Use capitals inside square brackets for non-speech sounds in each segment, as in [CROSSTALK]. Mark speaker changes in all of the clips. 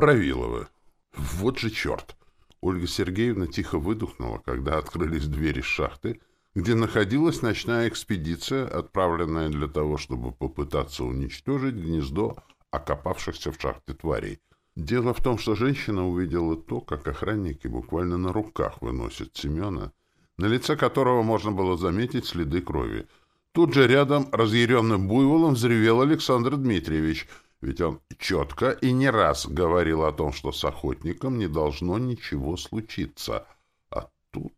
Speaker 1: Правиловы. Вот же черт! Ольга Сергеевна тихо выдохнула, когда открылись двери шахты, где находилась ночная экспедиция, отправленная для того, чтобы попытаться уничтожить гнездо окопавшихся в шахте тварей. Дело в том, что женщина увидела то, как охранники буквально на руках выносят Семена, на лице которого можно было заметить следы крови. Тут же рядом разъяренным буйволом взревел Александр Дмитриевич, ведь он четко и не раз говорил о том, что с охотником не должно ничего случиться. А тут...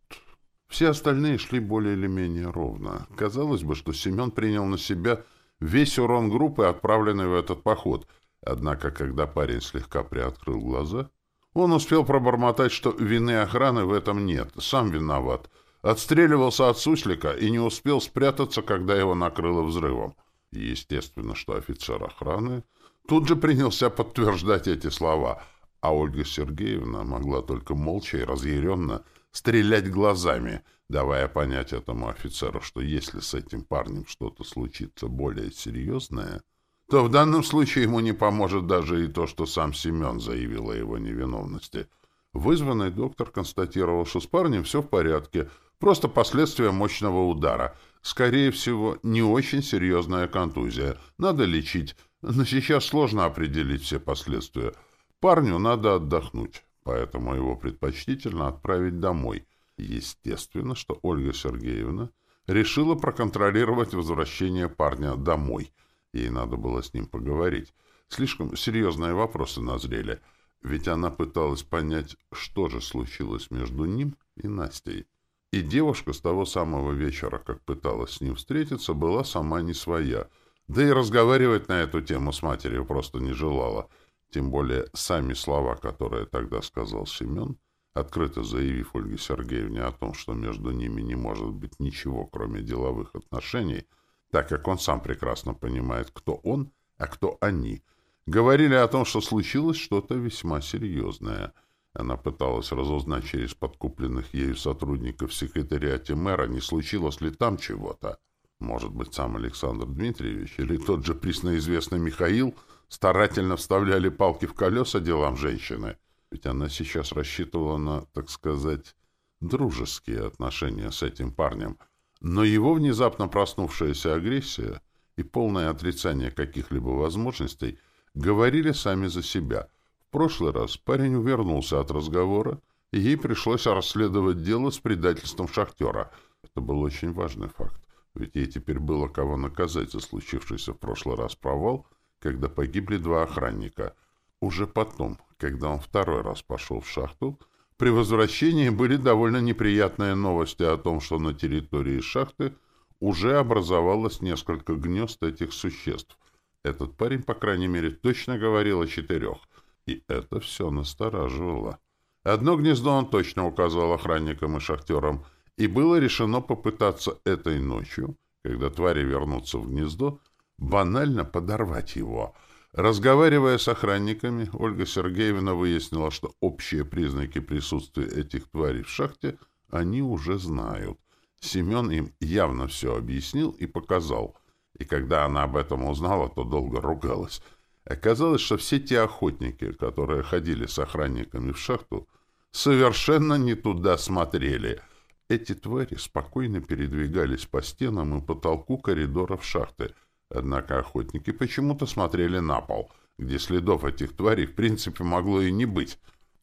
Speaker 1: Все остальные шли более или менее ровно. Казалось бы, что Семен принял на себя весь урон группы, отправленной в этот поход. Однако, когда парень слегка приоткрыл глаза, он успел пробормотать, что вины охраны в этом нет, сам виноват. Отстреливался от суслика и не успел спрятаться, когда его накрыло взрывом. Естественно, что офицер охраны тут же принялся подтверждать эти слова, а Ольга Сергеевна могла только молча и разъяренно стрелять глазами, давая понять этому офицеру, что если с этим парнем что-то случится более серьезное, то в данном случае ему не поможет даже и то, что сам Семен заявил о его невиновности. Вызванный доктор констатировал, что с парнем все в порядке, просто последствия мощного удара. Скорее всего, не очень серьезная контузия. Надо лечить, но сейчас сложно определить все последствия. Парню надо отдохнуть поэтому его предпочтительно отправить домой. Естественно, что Ольга Сергеевна решила проконтролировать возвращение парня домой. Ей надо было с ним поговорить. Слишком серьезные вопросы назрели, ведь она пыталась понять, что же случилось между ним и Настей. И девушка с того самого вечера, как пыталась с ним встретиться, была сама не своя. Да и разговаривать на эту тему с матерью просто не желала — тем более сами слова, которые тогда сказал Семен, открыто заявив Ольге Сергеевне о том, что между ними не может быть ничего, кроме деловых отношений, так как он сам прекрасно понимает, кто он, а кто они, говорили о том, что случилось что-то весьма серьезное. Она пыталась разузнать через подкупленных ею сотрудников секретариате мэра, не случилось ли там чего-то. Может быть, сам Александр Дмитриевич или тот же пресноизвестный Михаил — старательно вставляли палки в колеса делам женщины, ведь она сейчас рассчитывала на, так сказать, дружеские отношения с этим парнем. Но его внезапно проснувшаяся агрессия и полное отрицание каких-либо возможностей говорили сами за себя. Прошлый раз парень увернулся от разговора, и ей пришлось расследовать дело с предательством шахтера. Это был очень важный факт, ведь ей теперь было кого наказать за случившийся в прошлый раз провал — когда погибли два охранника. Уже потом, когда он второй раз пошел в шахту, при возвращении были довольно неприятные новости о том, что на территории шахты уже образовалось несколько гнезд этих существ. Этот парень, по крайней мере, точно говорил о четырех. И это все настораживало. Одно гнездо он точно указал охранникам и шахтерам, и было решено попытаться этой ночью, когда твари вернутся в гнездо, банально подорвать его. Разговаривая с охранниками, Ольга Сергеевна выяснила, что общие признаки присутствия этих тварей в шахте они уже знают. Семен им явно все объяснил и показал. И когда она об этом узнала, то долго ругалась. Оказалось, что все те охотники, которые ходили с охранниками в шахту, совершенно не туда смотрели. Эти твари спокойно передвигались по стенам и потолку коридоров шахты — Однако охотники почему-то смотрели на пол, где следов этих тварей в принципе могло и не быть.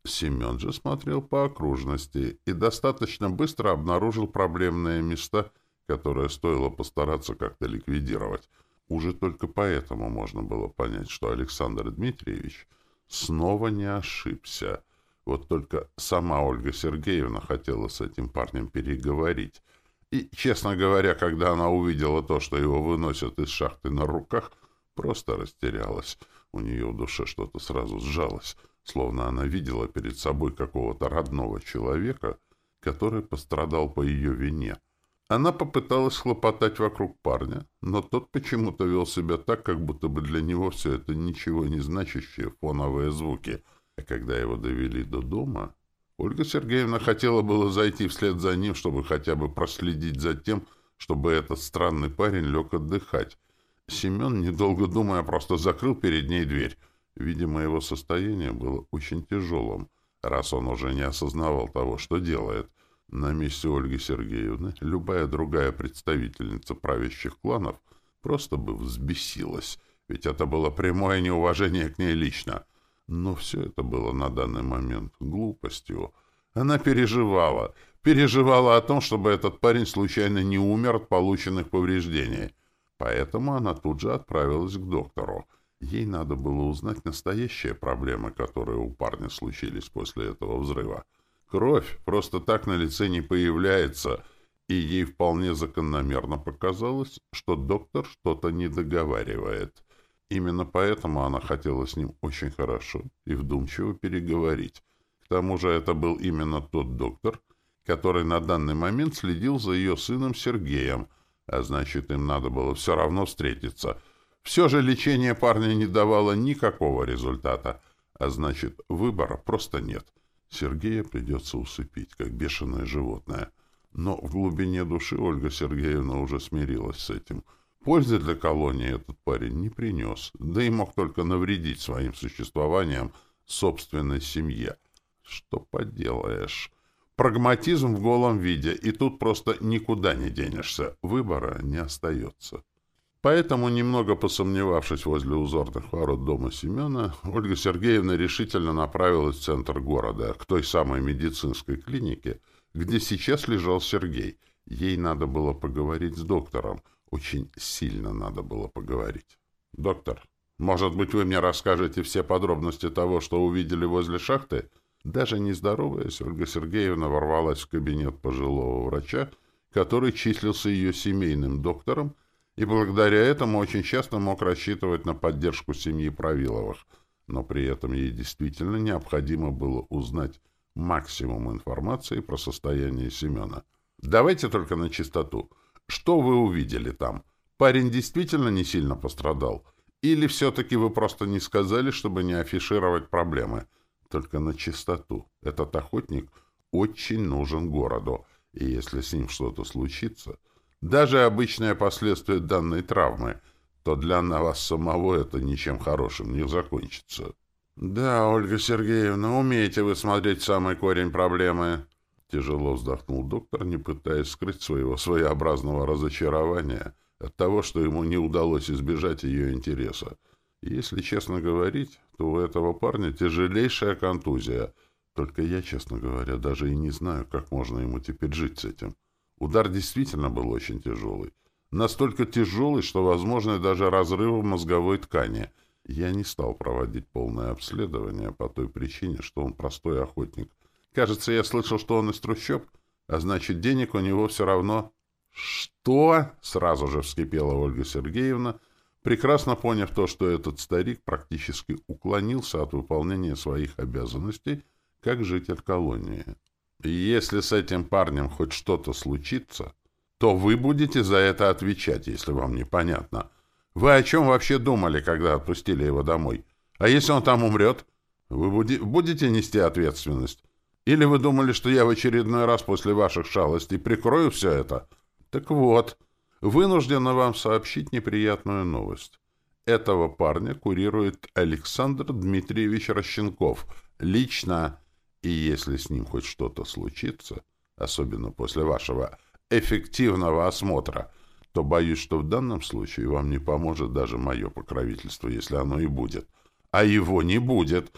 Speaker 1: Семен же смотрел по окружности и достаточно быстро обнаружил проблемные места, которые стоило постараться как-то ликвидировать. Уже только поэтому можно было понять, что Александр Дмитриевич снова не ошибся. Вот только сама Ольга Сергеевна хотела с этим парнем переговорить, и, честно говоря, когда она увидела то, что его выносят из шахты на руках, просто растерялась. У нее в душе что-то сразу сжалось, словно она видела перед собой какого-то родного человека, который пострадал по ее вине. Она попыталась хлопотать вокруг парня, но тот почему-то вел себя так, как будто бы для него все это ничего не значащие фоновые звуки. А когда его довели до дома, Ольга Сергеевна хотела было зайти вслед за ним, чтобы хотя бы проследить за тем, чтобы этот странный парень лег отдыхать. Семен, недолго думая, просто закрыл перед ней дверь, Видимо, его состояние было очень тяжелым, раз он уже не осознавал того, что делает. На месте Ольги Сергеевны любая другая представительница правящих кланов просто бы взбесилась, ведь это было прямое неуважение к ней лично. Но все это было на данный момент глупостью. Она переживала, переживала о том, чтобы этот парень случайно не умер от полученных повреждений. Поэтому она тут же отправилась к доктору. Ей надо было узнать настоящие проблемы, которые у парня случились после этого взрыва. Кровь просто так на лице не появляется, и ей вполне закономерно показалось, что доктор что-то не договаривает. Именно поэтому она хотела с ним очень хорошо и вдумчиво переговорить. К тому же это был именно тот доктор, который на данный момент следил за ее сыном Сергеем, а значит, им надо было все равно встретиться. Все же лечение парня не давало никакого результата, а значит, выбора просто нет. Сергея придется усыпить, как бешеное животное. Но в глубине души Ольга Сергеевна уже смирилась с этим. Пользы для колонии этот парень не принес, да и мог только навредить своим существованием собственной семье. Что поделаешь? Прагматизм в голом виде, и тут просто никуда не денешься. Выбора не остается. Поэтому, немного посомневавшись возле узорных ворот дома Семена, Ольга Сергеевна решительно направилась в центр города, к той самой медицинской клинике, где сейчас лежал Сергей. Ей надо было поговорить с доктором. Очень сильно надо было поговорить. «Доктор, может быть, вы мне расскажете все подробности того, что увидели возле шахты?» Даже не здороваясь, Ольга Сергеевна ворвалась в кабинет пожилого врача, который числился ее семейным доктором, и благодаря этому очень часто мог рассчитывать на поддержку семьи Правиловых, но при этом ей действительно необходимо было узнать максимум информации про состояние Семена. Давайте только на чистоту. Что вы увидели там? Парень действительно не сильно пострадал? Или все-таки вы просто не сказали, чтобы не афишировать проблемы? Только на чистоту. Этот охотник очень нужен городу, и если с ним что-то случится, даже обычное последствие данной травмы, то для вас самого это ничем хорошим не закончится. «Да, Ольга Сергеевна, умеете вы смотреть самый корень проблемы?» Тяжело вздохнул доктор, не пытаясь скрыть своего своеобразного разочарования от того, что ему не удалось избежать ее интереса. Если честно говорить, то у этого парня тяжелейшая контузия. Только я, честно говоря, даже и не знаю, как можно ему теперь жить с этим. Удар действительно был очень тяжелый. Настолько тяжелый, что возможны даже разрывы мозговой ткани. Я не стал проводить полное обследование по той причине, что он простой охотник. Кажется, я слышал, что он из трущоб, а значит, денег у него все равно... «Что?» — сразу же вскипела Ольга Сергеевна, прекрасно поняв то, что этот старик практически уклонился от выполнения своих обязанностей как житель колонии. Если с этим парнем хоть что-то случится, то вы будете за это отвечать, если вам непонятно. Вы о чем вообще думали, когда отпустили его домой? А если он там умрет? Вы будете нести ответственность? Или вы думали, что я в очередной раз после ваших шалостей прикрою все это? Так вот, вынуждена вам сообщить неприятную новость. Этого парня курирует Александр Дмитриевич Рощенков. Лично и если с ним хоть что-то случится, особенно после вашего эффективного осмотра, то боюсь, что в данном случае вам не поможет даже мое покровительство, если оно и будет. А его не будет.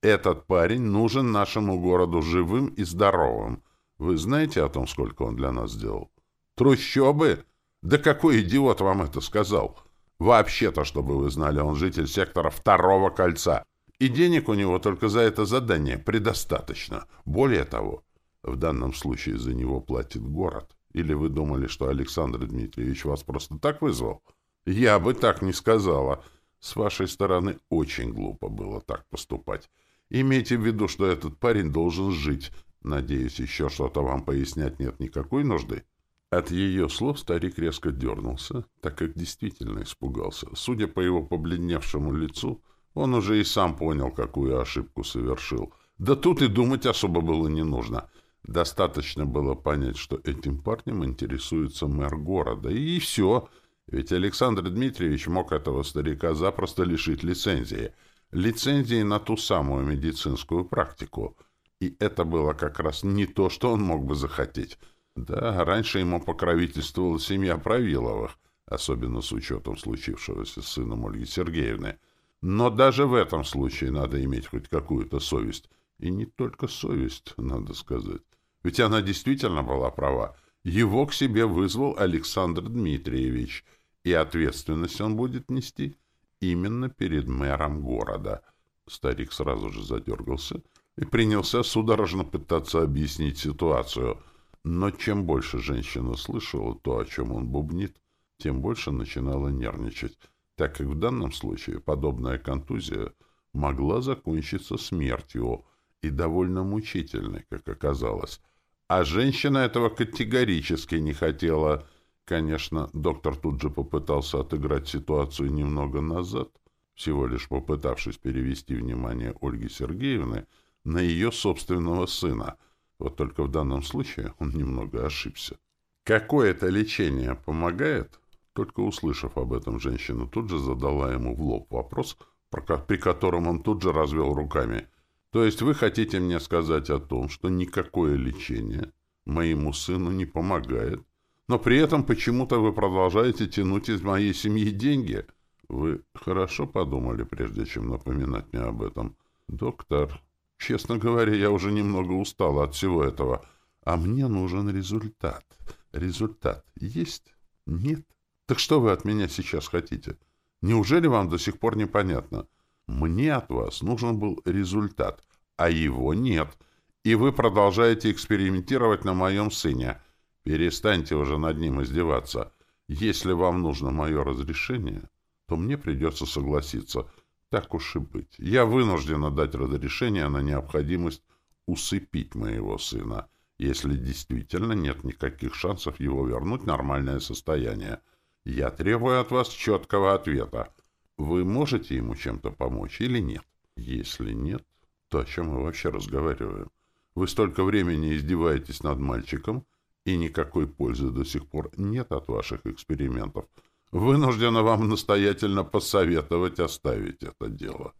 Speaker 1: Этот парень нужен нашему городу живым и здоровым. Вы знаете о том, сколько он для нас сделал? Трущобы? Да какой идиот вам это сказал? Вообще-то, чтобы вы знали, он житель сектора второго кольца. И денег у него только за это задание предостаточно. Более того, в данном случае за него платит город. Или вы думали, что Александр Дмитриевич вас просто так вызвал? Я бы так не сказала. С вашей стороны очень глупо было так поступать. Имейте в виду, что этот парень должен жить. Надеюсь, еще что-то вам пояснять нет никакой нужды. От ее слов старик резко дернулся, так как действительно испугался. Судя по его побледневшему лицу, он уже и сам понял, какую ошибку совершил. Да тут и думать особо было не нужно. Достаточно было понять, что этим парнем интересуется мэр города. И все. Ведь Александр Дмитриевич мог этого старика запросто лишить лицензии. лицензии на ту самую медицинскую практику. И это было как раз не то, что он мог бы захотеть. Да, раньше ему покровительствовала семья Правиловых, особенно с учетом случившегося с сыном Ольги Сергеевны. Но даже в этом случае надо иметь хоть какую-то совесть. И не только совесть, надо сказать. Ведь она действительно была права. Его к себе вызвал Александр Дмитриевич, и ответственность он будет нести именно перед мэром города. Старик сразу же задергался и принялся судорожно пытаться объяснить ситуацию. Но чем больше женщина слышала то, о чем он бубнит, тем больше начинала нервничать, так как в данном случае подобная контузия могла закончиться смертью и довольно мучительной, как оказалось. А женщина этого категорически не хотела. Конечно, доктор тут же попытался отыграть ситуацию немного назад, всего лишь попытавшись перевести внимание Ольги Сергеевны на ее собственного сына. Вот только в данном случае он немного ошибся. Какое это лечение помогает? Только услышав об этом, женщина тут же задала ему в лоб вопрос, при котором он тут же развел руками. То есть вы хотите мне сказать о том, что никакое лечение моему сыну не помогает, но при этом почему-то вы продолжаете тянуть из моей семьи деньги? Вы хорошо подумали, прежде чем напоминать мне об этом? Доктор, честно говоря, я уже немного устала от всего этого. А мне нужен результат. Результат есть? Нет? Так что вы от меня сейчас хотите? Неужели вам до сих пор непонятно? Мне от вас нужен был результат, а его нет. И вы продолжаете экспериментировать на моем сыне. Перестаньте уже над ним издеваться. Если вам нужно мое разрешение, то мне придется согласиться. Так уж и быть. Я вынуждена дать разрешение на необходимость усыпить моего сына, если действительно нет никаких шансов его вернуть в нормальное состояние. Я требую от вас четкого ответа. Вы можете ему чем-то помочь или нет? Если нет, то о чем мы вообще разговариваем? Вы столько времени издеваетесь над мальчиком, и никакой пользы до сих пор нет от ваших экспериментов. Вынуждена вам настоятельно посоветовать оставить это дело.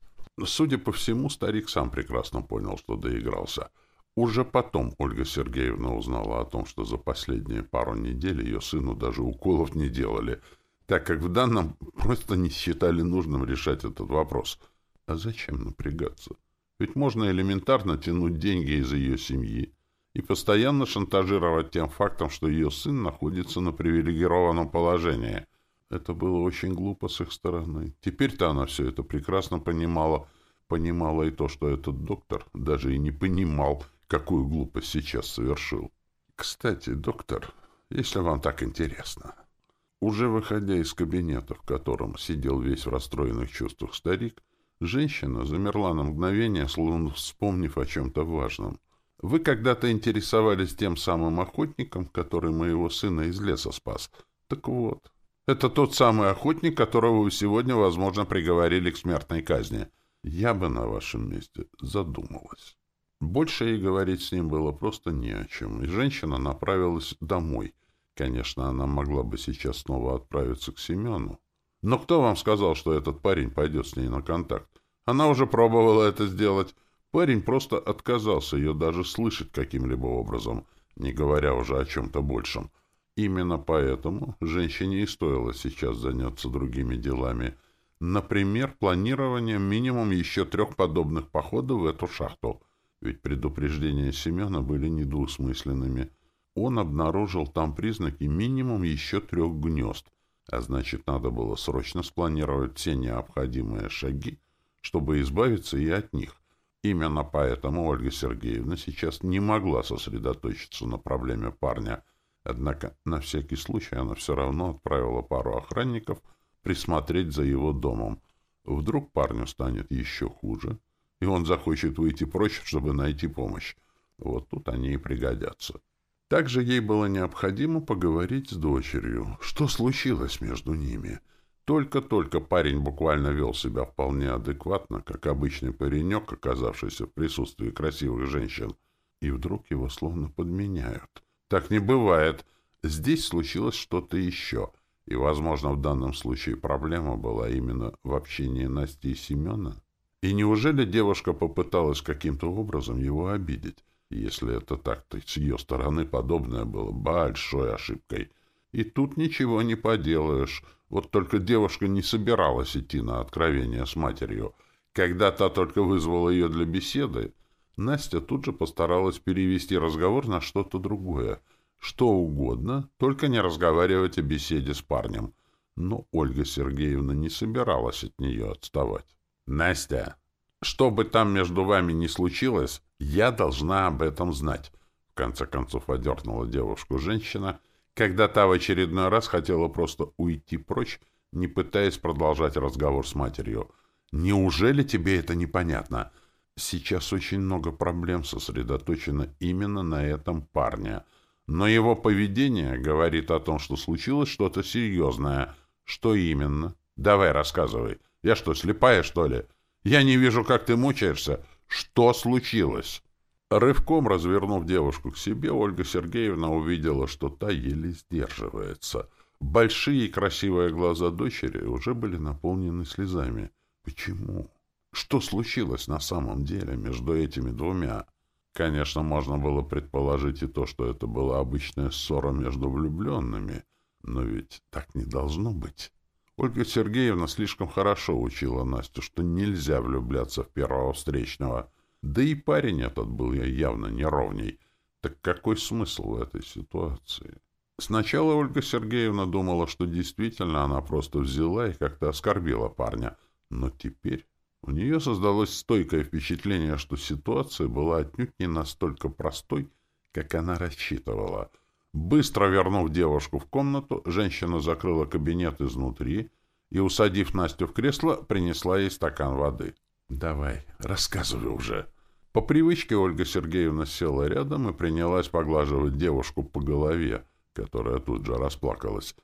Speaker 1: Судя по всему, старик сам прекрасно понял, что доигрался — уже потом Ольга Сергеевна узнала о том, что за последние пару недель ее сыну даже уколов не делали, так как в данном [LAUGHS] просто не считали нужным решать этот вопрос. А зачем напрягаться? Ведь можно элементарно тянуть деньги из ее семьи и постоянно шантажировать тем фактом, что ее сын находится на привилегированном положении. Это было очень глупо с их стороны. Теперь-то она все это прекрасно понимала. Понимала и то, что этот доктор даже и не понимал, какую глупость сейчас совершил. Кстати, доктор, если вам так интересно, уже выходя из кабинета, в котором сидел весь в расстроенных чувствах старик, женщина замерла на мгновение, словно вспомнив о чем-то важном. Вы когда-то интересовались тем самым охотником, который моего сына из леса спас. Так вот, это тот самый охотник, которого вы сегодня, возможно, приговорили к смертной казни. Я бы на вашем месте задумалась. Больше и говорить с ним было просто не о чем, и женщина направилась домой. Конечно, она могла бы сейчас снова отправиться к Семену. Но кто вам сказал, что этот парень пойдет с ней на контакт? Она уже пробовала это сделать. Парень просто отказался ее даже слышать каким-либо образом, не говоря уже о чем-то большем. Именно поэтому женщине и стоило сейчас заняться другими делами. Например, планированием минимум еще трех подобных походов в эту шахту — ведь предупреждения Семена были недвусмысленными. Он обнаружил там признаки минимум еще трех гнезд, а значит, надо было срочно спланировать все необходимые шаги, чтобы избавиться и от них. Именно поэтому Ольга Сергеевна сейчас не могла сосредоточиться на проблеме парня, однако на всякий случай она все равно отправила пару охранников присмотреть за его домом. Вдруг парню станет еще хуже — и он захочет выйти прочь, чтобы найти помощь. Вот тут они и пригодятся. Также ей было необходимо поговорить с дочерью. Что случилось между ними? Только-только парень буквально вел себя вполне адекватно, как обычный паренек, оказавшийся в присутствии красивых женщин. И вдруг его словно подменяют. Так не бывает. Здесь случилось что-то еще. И, возможно, в данном случае проблема была именно в общении Насти и Семена. И неужели девушка попыталась каким-то образом его обидеть? Если это так, то с ее стороны подобное было большой ошибкой. И тут ничего не поделаешь. Вот только девушка не собиралась идти на откровение с матерью. Когда та только вызвала ее для беседы, Настя тут же постаралась перевести разговор на что-то другое. Что угодно, только не разговаривать о беседе с парнем. Но Ольга Сергеевна не собиралась от нее отставать. «Настя, что бы там между вами ни случилось, я должна об этом знать», — в конце концов одернула девушку женщина, когда та в очередной раз хотела просто уйти прочь, не пытаясь продолжать разговор с матерью. «Неужели тебе это непонятно?» Сейчас очень много проблем сосредоточено именно на этом парне. Но его поведение говорит о том, что случилось что-то серьезное. Что именно? Давай, рассказывай. Я что, слепая, что ли? Я не вижу, как ты мучаешься. Что случилось? Рывком развернув девушку к себе, Ольга Сергеевна увидела, что та еле сдерживается. Большие красивые глаза дочери уже были наполнены слезами. Почему? Что случилось на самом деле между этими двумя? Конечно, можно было предположить и то, что это была обычная ссора между влюбленными, но ведь так не должно быть. Ольга Сергеевна слишком хорошо учила Настю, что нельзя влюбляться в первого встречного. Да и парень этот был явно неровней. Так какой смысл в этой ситуации? Сначала Ольга Сергеевна думала, что действительно она просто взяла и как-то оскорбила парня. Но теперь у нее создалось стойкое впечатление, что ситуация была отнюдь не настолько простой, как она рассчитывала. Быстро вернув девушку в комнату, женщина закрыла кабинет изнутри и, усадив Настю в кресло, принесла ей стакан воды. «Давай, рассказывай уже». По привычке Ольга Сергеевна села рядом и принялась поглаживать девушку по голове, которая тут же расплакалась.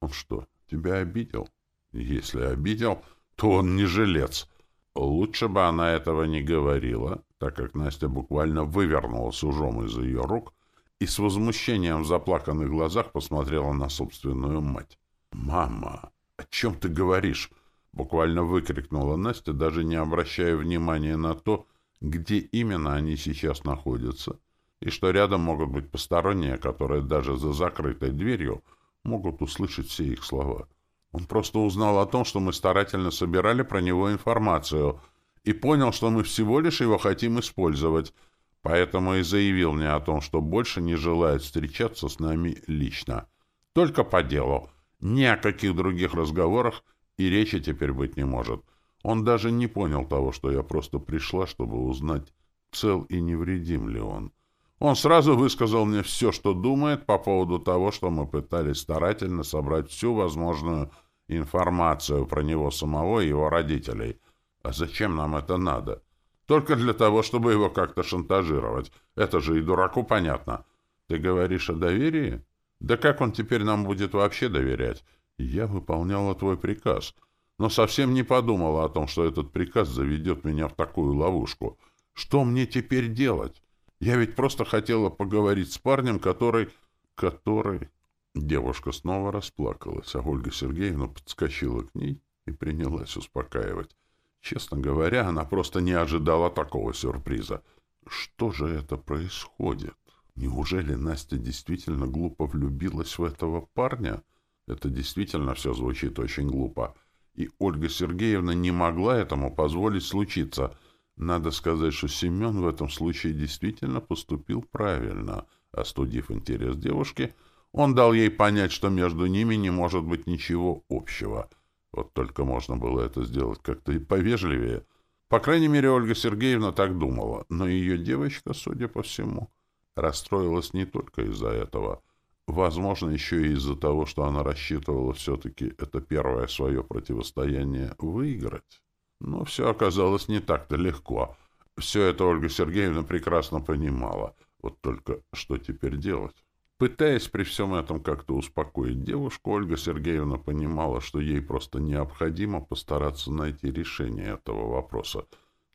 Speaker 1: «Он что, тебя обидел?» «Если обидел, то он не жилец». Лучше бы она этого не говорила, так как Настя буквально вывернула сужом из ее рук и с возмущением в заплаканных глазах посмотрела на собственную мать. «Мама, о чем ты говоришь?» — буквально выкрикнула Настя, даже не обращая внимания на то, где именно они сейчас находятся, и что рядом могут быть посторонние, которые даже за закрытой дверью могут услышать все их слова. Он просто узнал о том, что мы старательно собирали про него информацию, и понял, что мы всего лишь его хотим использовать, поэтому и заявил мне о том, что больше не желает встречаться с нами лично. Только по делу. Ни о каких других разговорах и речи теперь быть не может. Он даже не понял того, что я просто пришла, чтобы узнать, цел и невредим ли он. Он сразу высказал мне все, что думает по поводу того, что мы пытались старательно собрать всю возможную информацию про него самого и его родителей. А зачем нам это надо? Только для того, чтобы его как-то шантажировать. Это же и дураку понятно. Ты говоришь о доверии? Да как он теперь нам будет вообще доверять? Я выполняла твой приказ, но совсем не подумала о том, что этот приказ заведет меня в такую ловушку. Что мне теперь делать? Я ведь просто хотела поговорить с парнем, который... который... Девушка снова расплакалась, а Ольга Сергеевна подскочила к ней и принялась успокаивать. Честно говоря, она просто не ожидала такого сюрприза. Что же это происходит? Неужели Настя действительно глупо влюбилась в этого парня? Это действительно все звучит очень глупо. И Ольга Сергеевна не могла этому позволить случиться — надо сказать, что Семен в этом случае действительно поступил правильно. Остудив интерес девушки, он дал ей понять, что между ними не может быть ничего общего. Вот только можно было это сделать как-то и повежливее. По крайней мере, Ольга Сергеевна так думала, но ее девочка, судя по всему, расстроилась не только из-за этого. Возможно, еще и из-за того, что она рассчитывала все-таки это первое свое противостояние выиграть. Но все оказалось не так-то легко. Все это Ольга Сергеевна прекрасно понимала. Вот только что теперь делать? Пытаясь при всем этом как-то успокоить девушку, Ольга Сергеевна понимала, что ей просто необходимо постараться найти решение этого вопроса.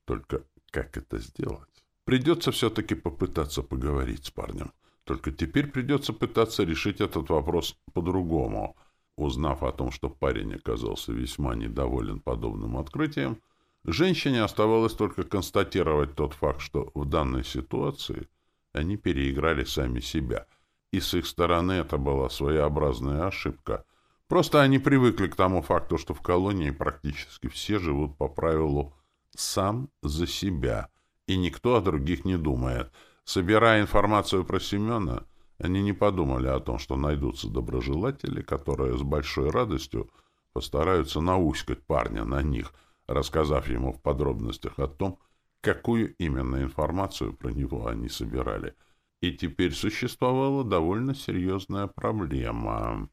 Speaker 1: Только как это сделать? Придется все-таки попытаться поговорить с парнем. Только теперь придется пытаться решить этот вопрос по-другому. Узнав о том, что парень оказался весьма недоволен подобным открытием, Женщине оставалось только констатировать тот факт, что в данной ситуации они переиграли сами себя. И с их стороны это была своеобразная ошибка. Просто они привыкли к тому факту, что в колонии практически все живут по правилу «сам за себя», и никто о других не думает. Собирая информацию про Семена, они не подумали о том, что найдутся доброжелатели, которые с большой радостью постараются науськать парня на них, рассказав ему в подробностях о том, какую именно информацию про него они собирали. И теперь существовала довольно серьезная проблема.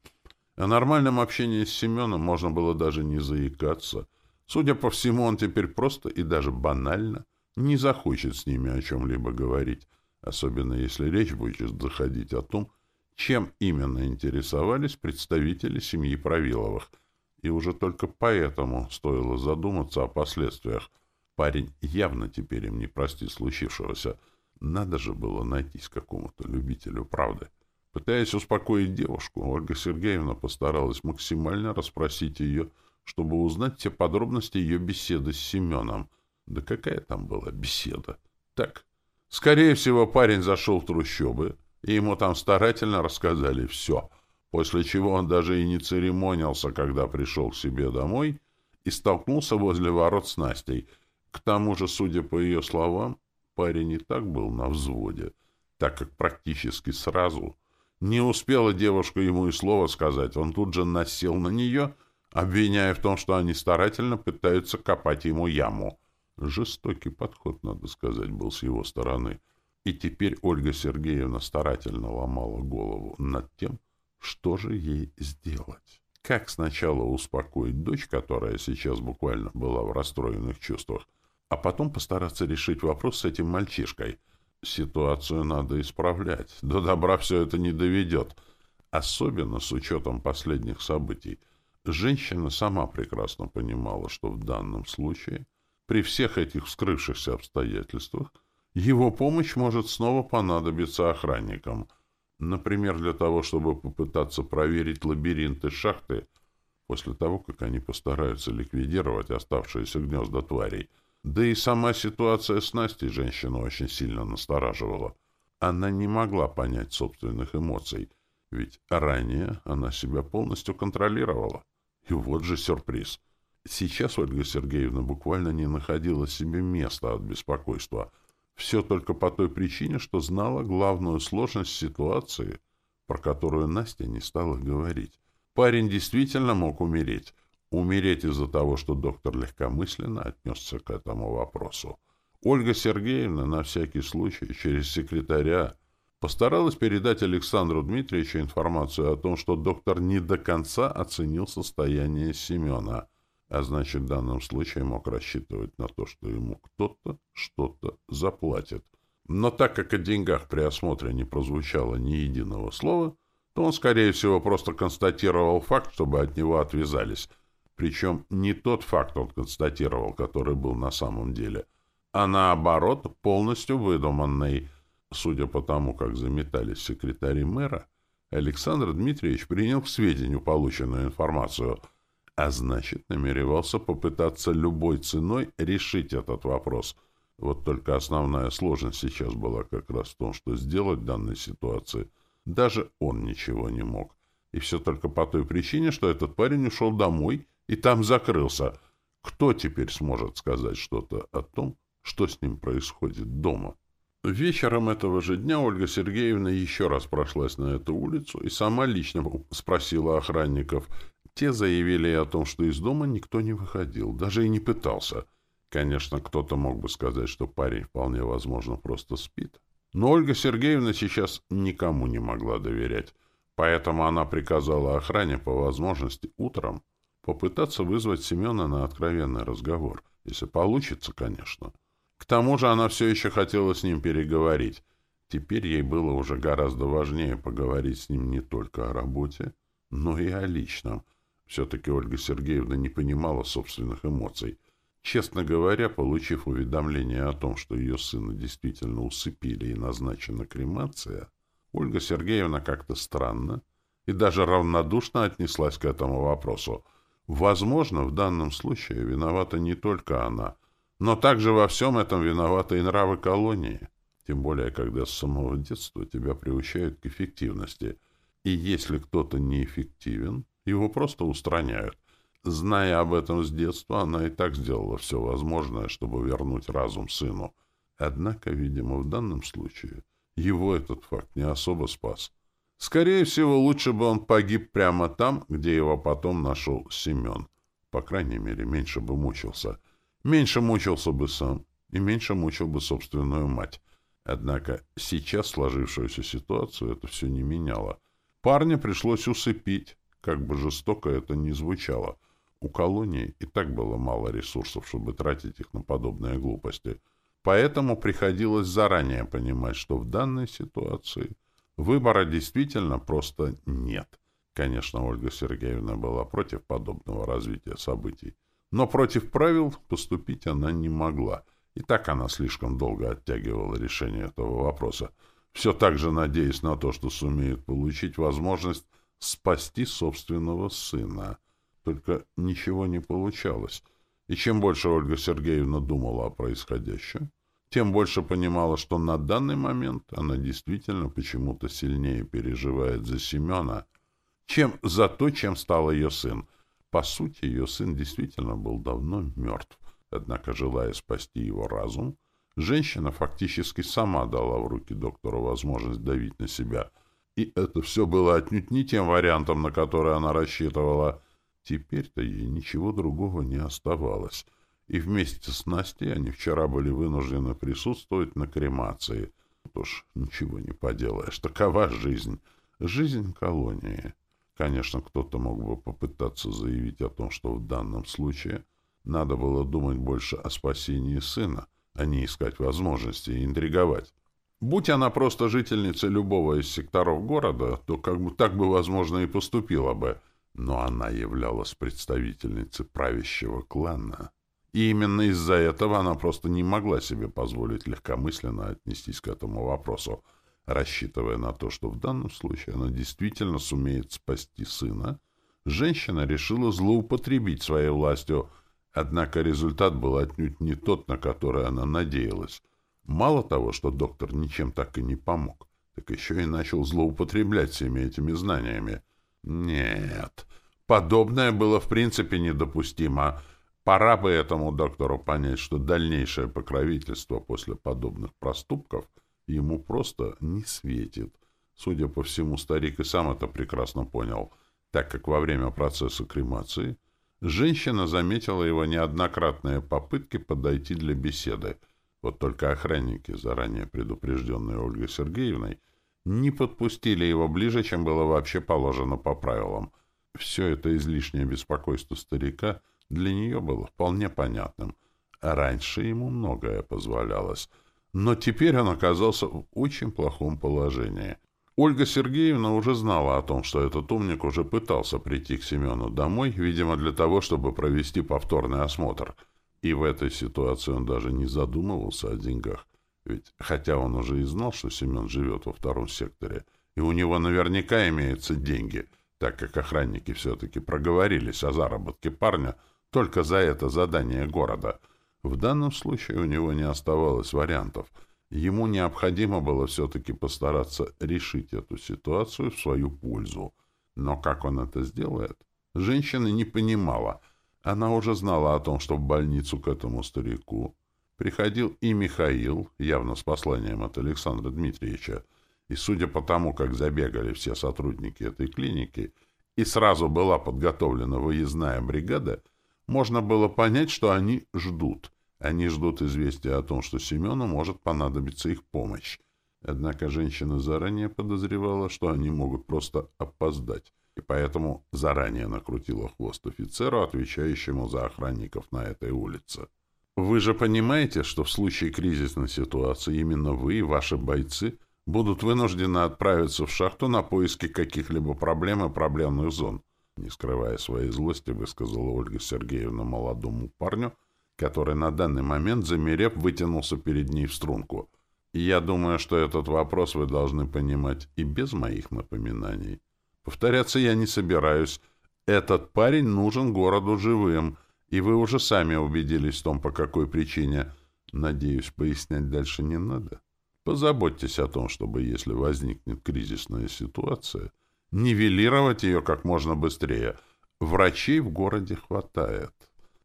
Speaker 1: О нормальном общении с Семеном можно было даже не заикаться. Судя по всему, он теперь просто и даже банально не захочет с ними о чем-либо говорить, особенно если речь будет заходить о том, чем именно интересовались представители семьи Правиловых. И уже только поэтому стоило задуматься о последствиях – Парень явно теперь им не простит случившегося. Надо же было найтись какому-то любителю правды. Пытаясь успокоить девушку, Ольга Сергеевна постаралась максимально расспросить ее, чтобы узнать все подробности ее беседы с Семеном. Да какая там была беседа? Так, скорее всего, парень зашел в трущобы, и ему там старательно рассказали все, после чего он даже и не церемонился, когда пришел к себе домой и столкнулся возле ворот с Настей — к тому же, судя по ее словам, парень и так был на взводе, так как практически сразу не успела девушка ему и слова сказать, он тут же насел на нее, обвиняя в том, что они старательно пытаются копать ему яму. Жестокий подход, надо сказать, был с его стороны. И теперь Ольга Сергеевна старательно ломала голову над тем, что же ей сделать. Как сначала успокоить дочь, которая сейчас буквально была в расстроенных чувствах, а потом постараться решить вопрос с этим мальчишкой. Ситуацию надо исправлять. До добра все это не доведет. Особенно с учетом последних событий. Женщина сама прекрасно понимала, что в данном случае, при всех этих вскрывшихся обстоятельствах, его помощь может снова понадобиться охранникам. Например, для того, чтобы попытаться проверить лабиринты шахты после того, как они постараются ликвидировать оставшиеся гнезда тварей — да и сама ситуация с Настей женщину очень сильно настораживала. Она не могла понять собственных эмоций, ведь ранее она себя полностью контролировала. И вот же сюрприз. Сейчас Ольга Сергеевна буквально не находила себе места от беспокойства. Все только по той причине, что знала главную сложность ситуации, про которую Настя не стала говорить. Парень действительно мог умереть, умереть из-за того, что доктор легкомысленно отнесся к этому вопросу. Ольга Сергеевна на всякий случай через секретаря постаралась передать Александру Дмитриевичу информацию о том, что доктор не до конца оценил состояние Семена, а значит, в данном случае мог рассчитывать на то, что ему кто-то что-то заплатит. Но так как о деньгах при осмотре не прозвучало ни единого слова, то он, скорее всего, просто констатировал факт, чтобы от него отвязались — причем не тот факт он констатировал, который был на самом деле, а наоборот, полностью выдуманный. Судя по тому, как заметались секретари мэра, Александр Дмитриевич принял к сведению полученную информацию, а значит, намеревался попытаться любой ценой решить этот вопрос. Вот только основная сложность сейчас была как раз в том, что сделать в данной ситуации даже он ничего не мог. И все только по той причине, что этот парень ушел домой и там закрылся. Кто теперь сможет сказать что-то о том, что с ним происходит дома? Вечером этого же дня Ольга Сергеевна еще раз прошлась на эту улицу и сама лично [LAUGHS] спросила охранников. Те заявили о том, что из дома никто не выходил, даже и не пытался. Конечно, кто-то мог бы сказать, что парень вполне возможно просто спит. Но Ольга Сергеевна сейчас никому не могла доверять, поэтому она приказала охране по возможности утром попытаться вызвать Семена на откровенный разговор, если получится, конечно. К тому же она все еще хотела с ним переговорить. Теперь ей было уже гораздо важнее поговорить с ним не только о работе, но и о личном. Все-таки Ольга Сергеевна не понимала собственных эмоций. Честно говоря, получив уведомление о том, что ее сына действительно усыпили и назначена кремация, Ольга Сергеевна как-то странно и даже равнодушно отнеслась к этому вопросу. Возможно, в данном случае виновата не только она, Но также во всем этом виноваты и нравы колонии. Тем более, когда с самого детства тебя приучают к эффективности. И если кто-то неэффективен, его просто устраняют. Зная об этом с детства, она и так сделала все возможное, чтобы вернуть разум сыну. Однако, видимо, в данном случае его этот факт не особо спас. Скорее всего, лучше бы он погиб прямо там, где его потом нашел Семен. По крайней мере, меньше бы мучился. Меньше мучился бы сам, и меньше мучил бы собственную мать. Однако сейчас сложившуюся ситуацию это все не меняло. Парня пришлось усыпить, как бы жестоко это ни звучало. У колонии и так было мало ресурсов, чтобы тратить их на подобные глупости. Поэтому приходилось заранее понимать, что в данной ситуации выбора действительно просто нет. Конечно, Ольга Сергеевна была против подобного развития событий, но против правил поступить она не могла. И так она слишком долго оттягивала решение этого вопроса, все так же надеясь на то, что сумеет получить возможность спасти собственного сына. Только ничего не получалось. И чем больше Ольга Сергеевна думала о происходящем, тем больше понимала, что на данный момент она действительно почему-то сильнее переживает за Семена, чем за то, чем стал ее сын. По сути, ее сын действительно был давно мертв. Однако, желая спасти его разум, женщина фактически сама дала в руки доктору возможность давить на себя. И это все было отнюдь не тем вариантом, на который она рассчитывала. Теперь-то ей ничего другого не оставалось. И вместе с Настей они вчера были вынуждены присутствовать на кремации. Уж ничего не поделаешь. Такова жизнь. Жизнь колонии. Конечно, кто-то мог бы попытаться заявить о том, что в данном случае надо было думать больше о спасении сына, а не искать возможности и интриговать. Будь она просто жительницей любого из секторов города, то как бы так бы, возможно, и поступила бы. Но она являлась представительницей правящего клана. И именно из-за этого она просто не могла себе позволить легкомысленно отнестись к этому вопросу, рассчитывая на то, что в данном случае она действительно сумеет спасти сына, женщина решила злоупотребить своей властью – Однако результат был отнюдь не тот, на который она надеялась. Мало того, что доктор ничем так и не помог, так еще и начал злоупотреблять всеми этими знаниями. Нет, подобное было в принципе недопустимо. Пора бы этому доктору понять, что дальнейшее покровительство после подобных проступков ему просто не светит. Судя по всему, старик и сам это прекрасно понял, так как во время процесса кремации Женщина заметила его неоднократные попытки подойти для беседы. Вот только охранники, заранее предупрежденные Ольгой Сергеевной, не подпустили его ближе, чем было вообще положено по правилам. Все это излишнее беспокойство старика для нее было вполне понятным. Раньше ему многое позволялось, но теперь он оказался в очень плохом положении. Ольга Сергеевна уже знала о том, что этот умник уже пытался прийти к Семену домой, видимо, для того, чтобы провести повторный осмотр. И в этой ситуации он даже не задумывался о деньгах. Ведь, хотя он уже и знал, что Семен живет во втором секторе, и у него наверняка имеются деньги, так как охранники все-таки проговорились о заработке парня только за это задание города. В данном случае у него не оставалось вариантов — Ему необходимо было все-таки постараться решить эту ситуацию в свою пользу. Но как он это сделает? Женщина не понимала. Она уже знала о том, что в больницу к этому старику приходил и Михаил, явно с посланием от Александра Дмитриевича, и судя по тому, как забегали все сотрудники этой клиники, и сразу была подготовлена выездная бригада, можно было понять, что они ждут. Они ждут известия о том, что Семену может понадобиться их помощь. Однако женщина заранее подозревала, что они могут просто опоздать, и поэтому заранее накрутила хвост офицеру, отвечающему за охранников на этой улице. «Вы же понимаете, что в случае кризисной ситуации именно вы и ваши бойцы будут вынуждены отправиться в шахту на поиски каких-либо проблем и проблемных зон?» Не скрывая своей злости, высказала Ольга Сергеевна молодому парню, который на данный момент, замерев, вытянулся перед ней в струнку. И я думаю, что этот вопрос вы должны понимать и без моих напоминаний. Повторяться я не собираюсь. Этот парень нужен городу живым, И вы уже сами убедились в том, по какой причине. Надеюсь, пояснять дальше не надо. Позаботьтесь о том, чтобы, если возникнет кризисная ситуация, нивелировать ее как можно быстрее. Врачей в городе хватает.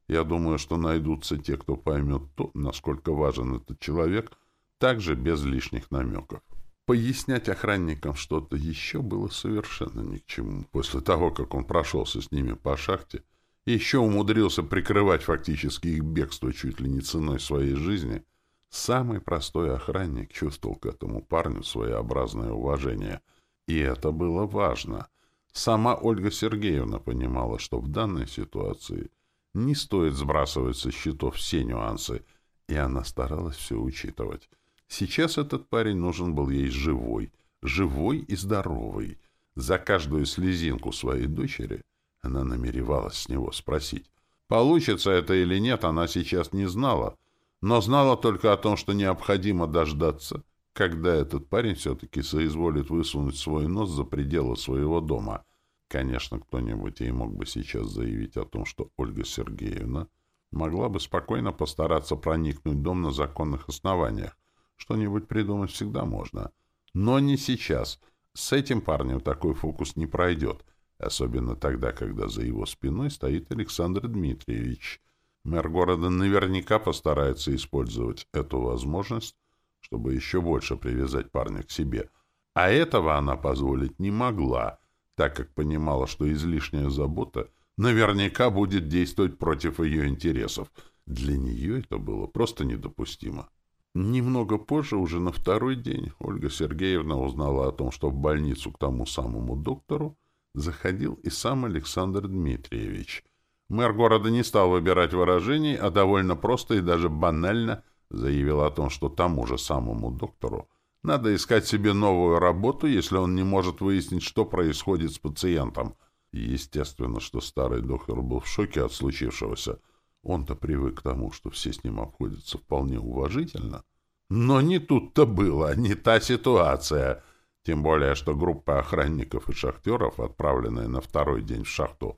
Speaker 1: Я думаю, что найдутся те, кто поймет то, насколько важен этот человек, также без лишних намеков. Пояснять охранникам что-то еще было совершенно ни к чему. После того, как он прошелся с ними по шахте, еще умудрился прикрывать фактически их бегство чуть ли не ценой своей жизни, самый простой охранник чувствовал к этому парню своеобразное уважение. И это было важно. Сама Ольга Сергеевна понимала, что в данной ситуации не стоит сбрасывать со счетов все нюансы, и она старалась все учитывать. Сейчас этот парень нужен был ей живой, живой и здоровый. За каждую слезинку своей дочери она намеревалась с него спросить. Получится это или нет, она сейчас не знала, но знала только о том, что необходимо дождаться, когда этот парень все-таки соизволит высунуть свой нос за пределы своего дома. Конечно, кто-нибудь ей мог бы сейчас заявить о том, что Ольга Сергеевна могла бы спокойно постараться проникнуть в дом на законных основаниях. Что-нибудь придумать всегда можно. Но не сейчас. С этим парнем такой фокус не пройдет — Особенно тогда, когда за его спиной стоит Александр Дмитриевич. Мэр города наверняка постарается использовать эту возможность, чтобы еще больше привязать парня к себе. А этого она позволить не могла, так как понимала, что излишняя забота наверняка будет действовать против ее интересов. Для нее это было просто недопустимо. Немного позже, уже на второй день, Ольга Сергеевна узнала о том, что в больницу к тому самому доктору заходил и сам Александр Дмитриевич. Мэр города не стал выбирать выражений, а довольно просто и даже банально заявил о том, что тому же самому доктору надо искать себе новую работу, если он не может выяснить, что происходит с пациентом. естественно, что старый доктор был в шоке от случившегося. Он-то привык к тому, что все с ним обходятся вполне уважительно. Но не тут-то было, не та ситуация — тем более, что группа охранников и шахтеров, отправленная на второй день в шахту,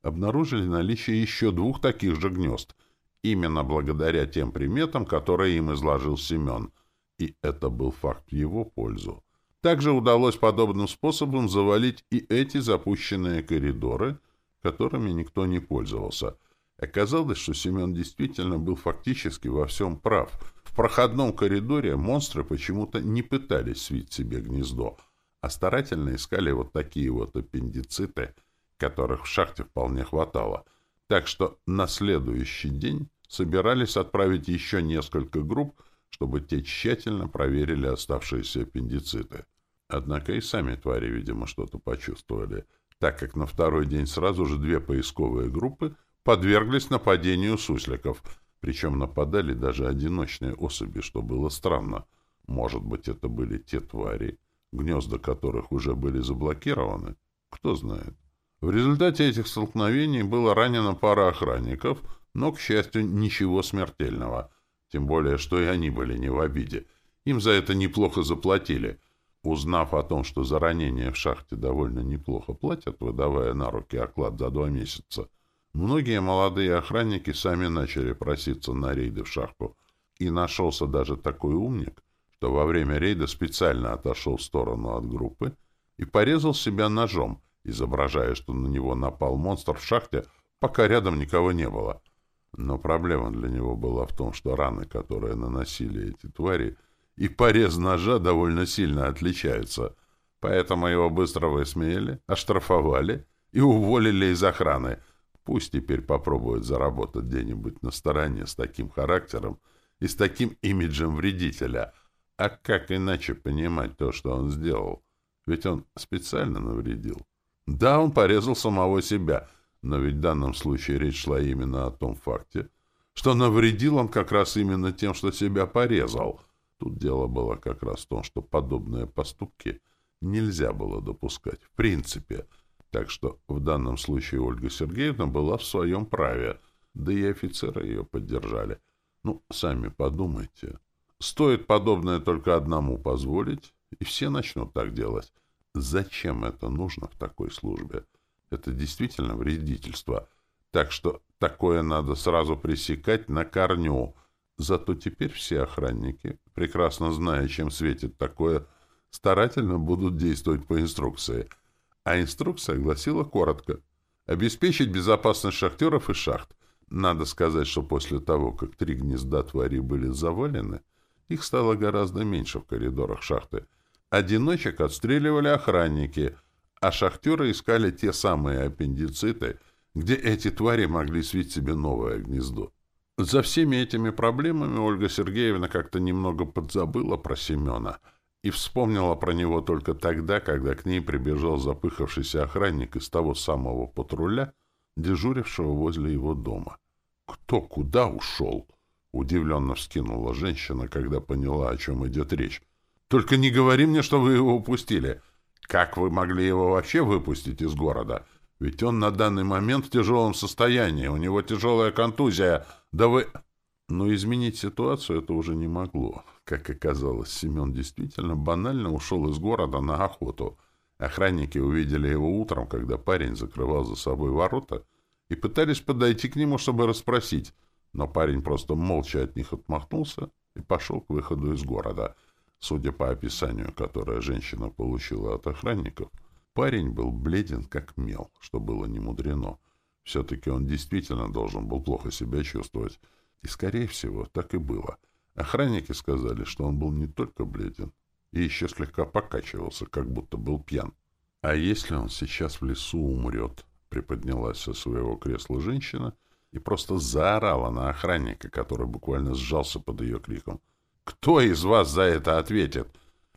Speaker 1: обнаружили наличие еще двух таких же гнезд, именно благодаря тем приметам, которые им изложил Семен. И это был факт в его пользу. Также удалось подобным способом завалить и эти запущенные коридоры, которыми никто не пользовался. Оказалось, что Семен действительно был фактически во всем прав — в проходном коридоре монстры почему-то не пытались свить себе гнездо, а старательно искали вот такие вот аппендициты, которых в шахте вполне хватало. Так что на следующий день собирались отправить еще несколько групп, чтобы те тщательно проверили оставшиеся аппендициты. Однако и сами твари, видимо, что-то почувствовали, так как на второй день сразу же две поисковые группы подверглись нападению сусликов — причем нападали даже одиночные особи, что было странно. Может быть, это были те твари, гнезда которых уже были заблокированы? Кто знает. В результате этих столкновений было ранено пара охранников, но, к счастью, ничего смертельного. Тем более, что и они были не в обиде. Им за это неплохо заплатили. Узнав о том, что за ранение в шахте довольно неплохо платят, выдавая на руки оклад за два месяца, Многие молодые охранники сами начали проситься на рейды в шахту. И нашелся даже такой умник, что во время рейда специально отошел в сторону от группы и порезал себя ножом, изображая, что на него напал монстр в шахте, пока рядом никого не было. Но проблема для него была в том, что раны, которые наносили эти твари, и порез ножа довольно сильно отличаются, поэтому его быстро высмеяли, оштрафовали и уволили из охраны — Пусть теперь попробует заработать где-нибудь на стороне с таким характером и с таким имиджем вредителя. А как иначе понимать то, что он сделал? Ведь он специально навредил. Да, он порезал самого себя, но ведь в данном случае речь шла именно о том факте, что навредил он как раз именно тем, что себя порезал. Тут дело было как раз в том, что подобные поступки нельзя было допускать в принципе — так что в данном случае Ольга Сергеевна была в своем праве, да и офицеры ее поддержали. Ну, сами подумайте. Стоит подобное только одному позволить, и все начнут так делать. Зачем это нужно в такой службе? Это действительно вредительство. Так что такое надо сразу пресекать на корню. Зато теперь все охранники, прекрасно зная, чем светит такое, старательно будут действовать по инструкции. А инструкция гласила коротко. Обеспечить безопасность шахтеров и шахт. Надо сказать, что после того, как три гнезда твари были завалены, их стало гораздо меньше в коридорах шахты. Одиночек отстреливали охранники, а шахтеры искали те самые аппендициты, где эти твари могли свить себе новое гнездо. За всеми этими проблемами Ольга Сергеевна как-то немного подзабыла про Семена и вспомнила про него только тогда, когда к ней прибежал запыхавшийся охранник из того самого патруля, дежурившего возле его дома. «Кто куда ушел?» — удивленно вскинула женщина, когда поняла, о чем идет речь. «Только не говори мне, что вы его упустили. Как вы могли его вообще выпустить из города? Ведь он на данный момент в тяжелом состоянии, у него тяжелая контузия. Да вы...» Но изменить ситуацию это уже не могло. Как оказалось, Семен действительно банально ушел из города на охоту. Охранники увидели его утром, когда парень закрывал за собой ворота, и пытались подойти к нему, чтобы расспросить, но парень просто молча от них отмахнулся и пошел к выходу из города. Судя по описанию, которое женщина получила от охранников, парень был бледен как мел, что было не мудрено. Все-таки он действительно должен был плохо себя чувствовать. И, скорее всего, так и было. Охранники сказали, что он был не только бледен, и еще слегка покачивался, как будто был пьян. А если он сейчас в лесу умрет? Приподнялась со своего кресла женщина и просто заорала на охранника, который буквально сжался под ее криком. «Кто из вас за это ответит?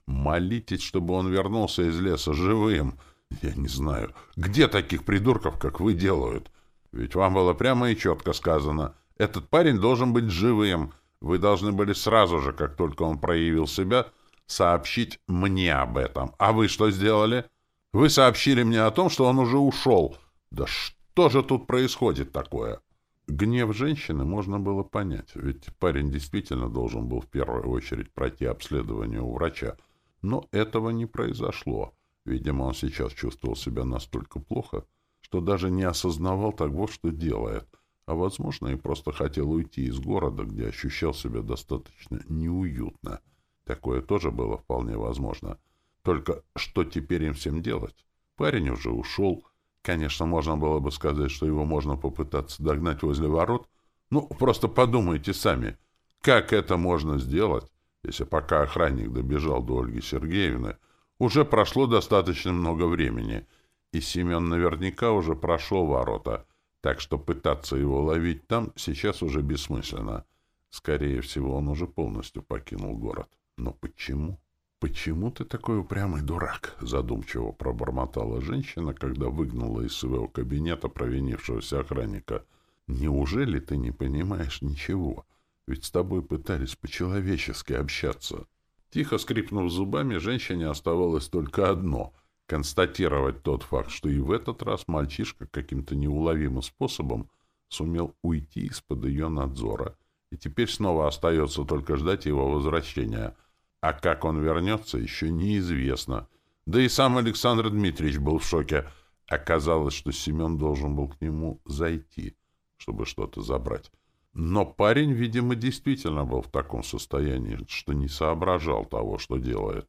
Speaker 1: Молитесь, чтобы он вернулся из леса живым. Я не знаю, где таких придурков, как вы, делают? Ведь вам было прямо и четко сказано. Этот парень должен быть живым. Вы должны были сразу же, как только он проявил себя, сообщить мне об этом. А вы что сделали? Вы сообщили мне о том, что он уже ушел. Да что же тут происходит такое?» Гнев женщины можно было понять, ведь парень действительно должен был в первую очередь пройти обследование у врача. Но этого не произошло. Видимо, он сейчас чувствовал себя настолько плохо, что даже не осознавал того, что делает, а, возможно, и просто хотел уйти из города, где ощущал себя достаточно неуютно. Такое тоже было вполне возможно. Только что теперь им всем делать? Парень уже ушел, Конечно, можно было бы сказать, что его можно попытаться догнать возле ворот. Ну, просто подумайте сами, как это можно сделать, если пока охранник добежал до Ольги Сергеевны, уже прошло достаточно много времени, и Семен наверняка уже прошел ворота, так что пытаться его ловить там сейчас уже бессмысленно. Скорее всего, он уже полностью покинул город. Но почему? «Почему ты такой упрямый дурак?» — задумчиво пробормотала женщина, когда выгнала из своего кабинета провинившегося охранника. «Неужели ты не понимаешь ничего? Ведь с тобой пытались по-человечески общаться». Тихо скрипнув зубами, женщине оставалось только одно — констатировать тот факт, что и в этот раз мальчишка каким-то неуловимым способом сумел уйти из-под ее надзора, и теперь снова остается только ждать его возвращения — а как он вернется, еще неизвестно. Да и сам Александр Дмитриевич был в шоке. Оказалось, что Семен должен был к нему зайти, чтобы что-то забрать. Но парень, видимо, действительно был в таком состоянии, что не соображал того, что делает.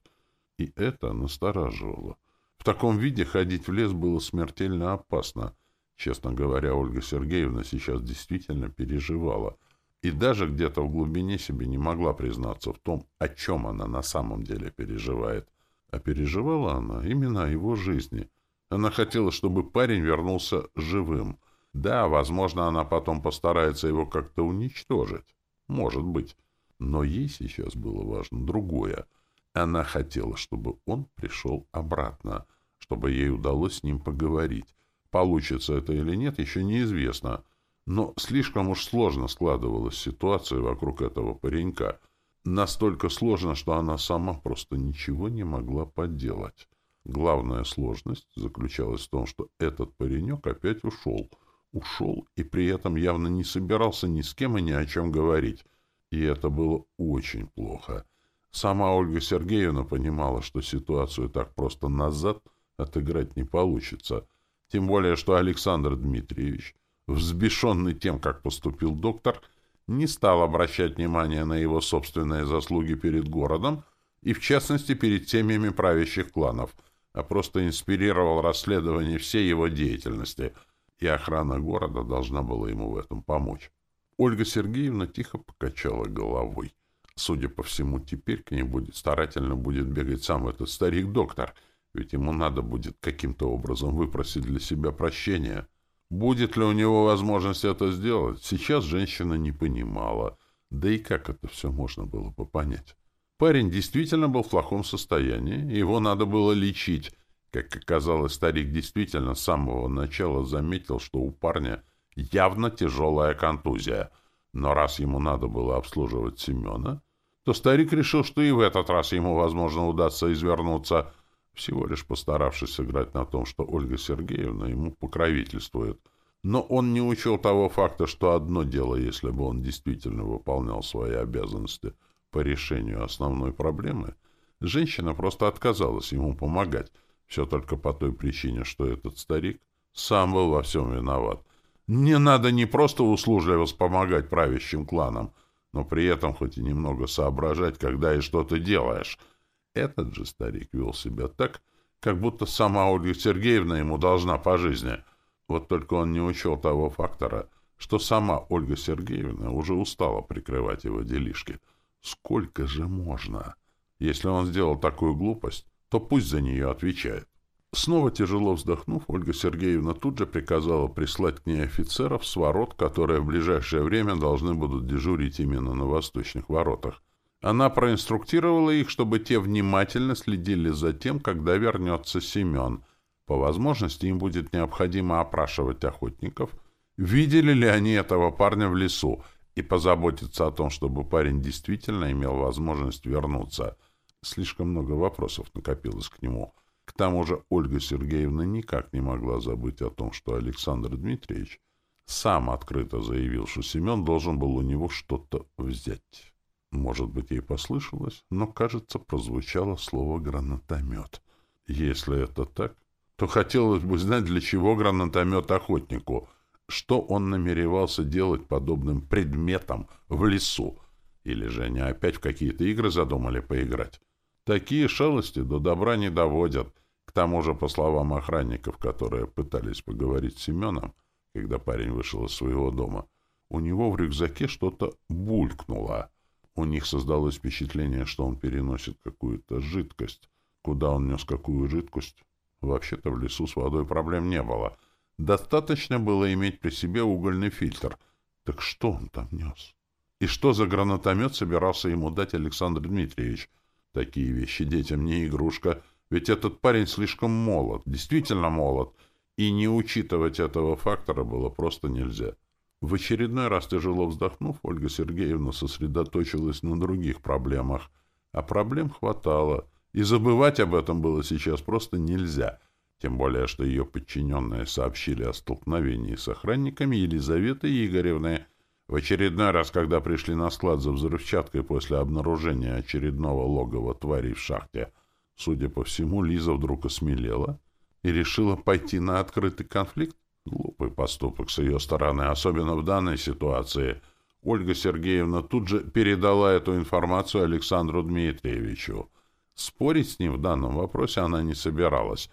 Speaker 1: И это настораживало. В таком виде ходить в лес было смертельно опасно. Честно говоря, Ольга Сергеевна сейчас действительно переживала — и даже где-то в глубине себе не могла признаться в том, о чем она на самом деле переживает. А переживала она именно о его жизни. Она хотела, чтобы парень вернулся живым. Да, возможно, она потом постарается его как-то уничтожить. Может быть. Но ей сейчас было важно другое. Она хотела, чтобы он пришел обратно, чтобы ей удалось с ним поговорить. Получится это или нет, еще неизвестно. Но слишком уж сложно складывалась ситуация вокруг этого паренька. Настолько сложно, что она сама просто ничего не могла поделать. Главная сложность заключалась в том, что этот паренек опять ушел. Ушел и при этом явно не собирался ни с кем и ни о чем говорить. И это было очень плохо. Сама Ольга Сергеевна понимала, что ситуацию так просто назад отыграть не получится. Тем более, что Александр Дмитриевич взбешенный тем, как поступил доктор, не стал обращать внимания на его собственные заслуги перед городом и, в частности, перед семьями правящих кланов, а просто инспирировал расследование всей его деятельности, и охрана города должна была ему в этом помочь. Ольга Сергеевна тихо покачала головой. Судя по всему, теперь к ней будет старательно будет бегать сам этот старик-доктор, ведь ему надо будет каким-то образом выпросить для себя прощения. Будет ли у него возможность это сделать, сейчас женщина не понимала. Да и как это все можно было бы понять? Парень действительно был в плохом состоянии, его надо было лечить. Как оказалось, старик действительно с самого начала заметил, что у парня явно тяжелая контузия. Но раз ему надо было обслуживать Семена, то старик решил, что и в этот раз ему, возможно, удастся извернуться — всего лишь постаравшись сыграть на том, что Ольга Сергеевна ему покровительствует. Но он не учел того факта, что одно дело, если бы он действительно выполнял свои обязанности по решению основной проблемы, женщина просто отказалась ему помогать, все только по той причине, что этот старик сам был во всем виноват. Не надо не просто услужливо помогать правящим кланам, но при этом хоть и немного соображать, когда и что ты делаешь — этот же старик вел себя так, как будто сама Ольга Сергеевна ему должна по жизни. Вот только он не учел того фактора, что сама Ольга Сергеевна уже устала прикрывать его делишки. Сколько же можно? Если он сделал такую глупость, то пусть за нее отвечает. Снова тяжело вздохнув, Ольга Сергеевна тут же приказала прислать к ней офицеров с ворот, которые в ближайшее время должны будут дежурить именно на восточных воротах. Она проинструктировала их, чтобы те внимательно следили за тем, когда вернется Семен. По возможности им будет необходимо опрашивать охотников, видели ли они этого парня в лесу, и позаботиться о том, чтобы парень действительно имел возможность вернуться. Слишком много вопросов накопилось к нему. К тому же Ольга Сергеевна никак не могла забыть о том, что Александр Дмитриевич сам открыто заявил, что Семен должен был у него что-то взять. Может быть, ей послышалось, но, кажется, прозвучало слово «гранатомет». Если это так, то хотелось бы знать, для чего гранатомет охотнику, что он намеревался делать подобным предметом в лесу, или же они опять в какие-то игры задумали поиграть. Такие шалости до добра не доводят. К тому же, по словам охранников, которые пытались поговорить с Семеном, когда парень вышел из своего дома, у него в рюкзаке что-то булькнуло — у них создалось впечатление, что он переносит какую-то жидкость. Куда он нес какую жидкость? Вообще-то в лесу с водой проблем не было. Достаточно было иметь при себе угольный фильтр. Так что он там нес? И что за гранатомет собирался ему дать Александр Дмитриевич? Такие вещи детям не игрушка, ведь этот парень слишком молод, действительно молод, и не учитывать этого фактора было просто нельзя. В очередной раз тяжело вздохнув, Ольга Сергеевна сосредоточилась на других проблемах. А проблем хватало, и забывать об этом было сейчас просто нельзя. Тем более, что ее подчиненные сообщили о столкновении с охранниками Елизаветы Игоревны. В очередной раз, когда пришли на склад за взрывчаткой после обнаружения очередного логова тварей в шахте, судя по всему, Лиза вдруг осмелела и решила пойти на открытый конфликт. Глупый поступок с ее стороны, особенно в данной ситуации. Ольга Сергеевна тут же передала эту информацию Александру Дмитриевичу. Спорить с ним в данном вопросе она не собиралась,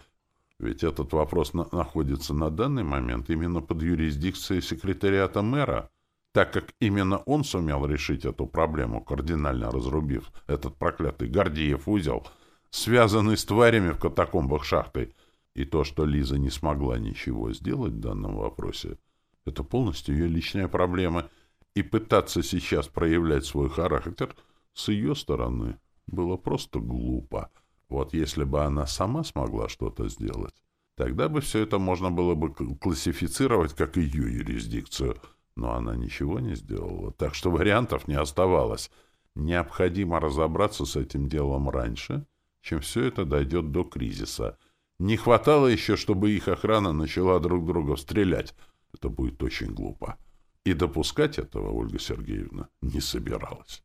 Speaker 1: ведь этот вопрос на находится на данный момент именно под юрисдикцией секретариата мэра, так как именно он сумел решить эту проблему, кардинально разрубив этот проклятый Гордиев узел, связанный с тварями в катакомбах шахты — и то, что Лиза не смогла ничего сделать в данном вопросе, это полностью ее личная проблема, и пытаться сейчас проявлять свой характер с ее стороны было просто глупо. Вот если бы она сама смогла что-то сделать, тогда бы все это можно было бы классифицировать как ее юрисдикцию, но она ничего не сделала, так что вариантов не оставалось. Необходимо разобраться с этим делом раньше, чем все это дойдет до кризиса — не хватало еще, чтобы их охрана начала друг друга стрелять. Это будет очень глупо. И допускать этого Ольга Сергеевна не собиралась.